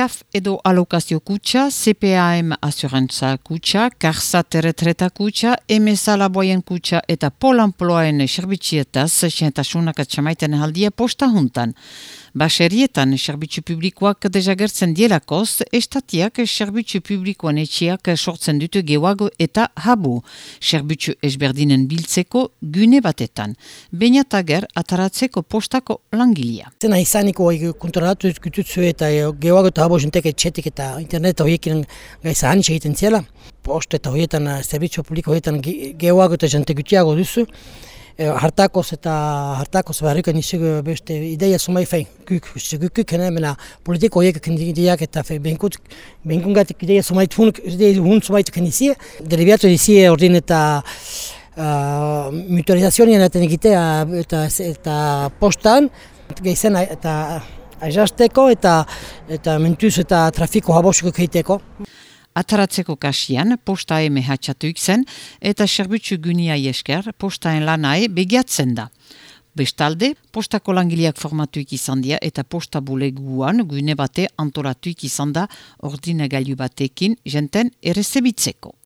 Eskaf edo alokazio kutsa, CPAM asurantza kutsa, Karsat erretreta kutsa, MSA laboien kutsa eta Polamploaen serbitxietaz, xentasunak atxamaiten haldia posta juntan. Baserietan serbitzu publikoak dejagertzen dielakoz, estatiak serbitzu publikoan etxiak sortzen dute gewago eta habu, serbitzu esberdinen biltzeko gune batetan. Bainatager ataratzeko postako langilia. Zena izaniko kontrolatu izkututzu eta gewago eta habu jentek etxetik eta internet horiekin gaiza hanis egiten ziela. Post eta horietan, zerbitzu publiko horietan gewago eta jentek gutiago duzu. Eh, hartakoz eta hartakoz beharriko nizugu beste ideia sumai fein, kuk, kuk, kene, mena politiko horiek kandidiak eta fein, behinkut, behinkungatik ideia sumai tfun, ideia hun sumai tukenizie, deribiatu dizie ordin eta uh, mutualizazionien eta egitea eta, eta postan, gehizen eta aizasteko eta eta mentuz eta trafiko habosuko keiteko. Ataratzeko kasian, posta eme hatxatuik zen, eta serbitzu gunia esker, postaen lanae begiatzen da. Bestalde, postako langiliak formatuik izan dira eta posta buleguan gune bate antolatuik izan da ordinagailu batekin jenten ere zebitzeko.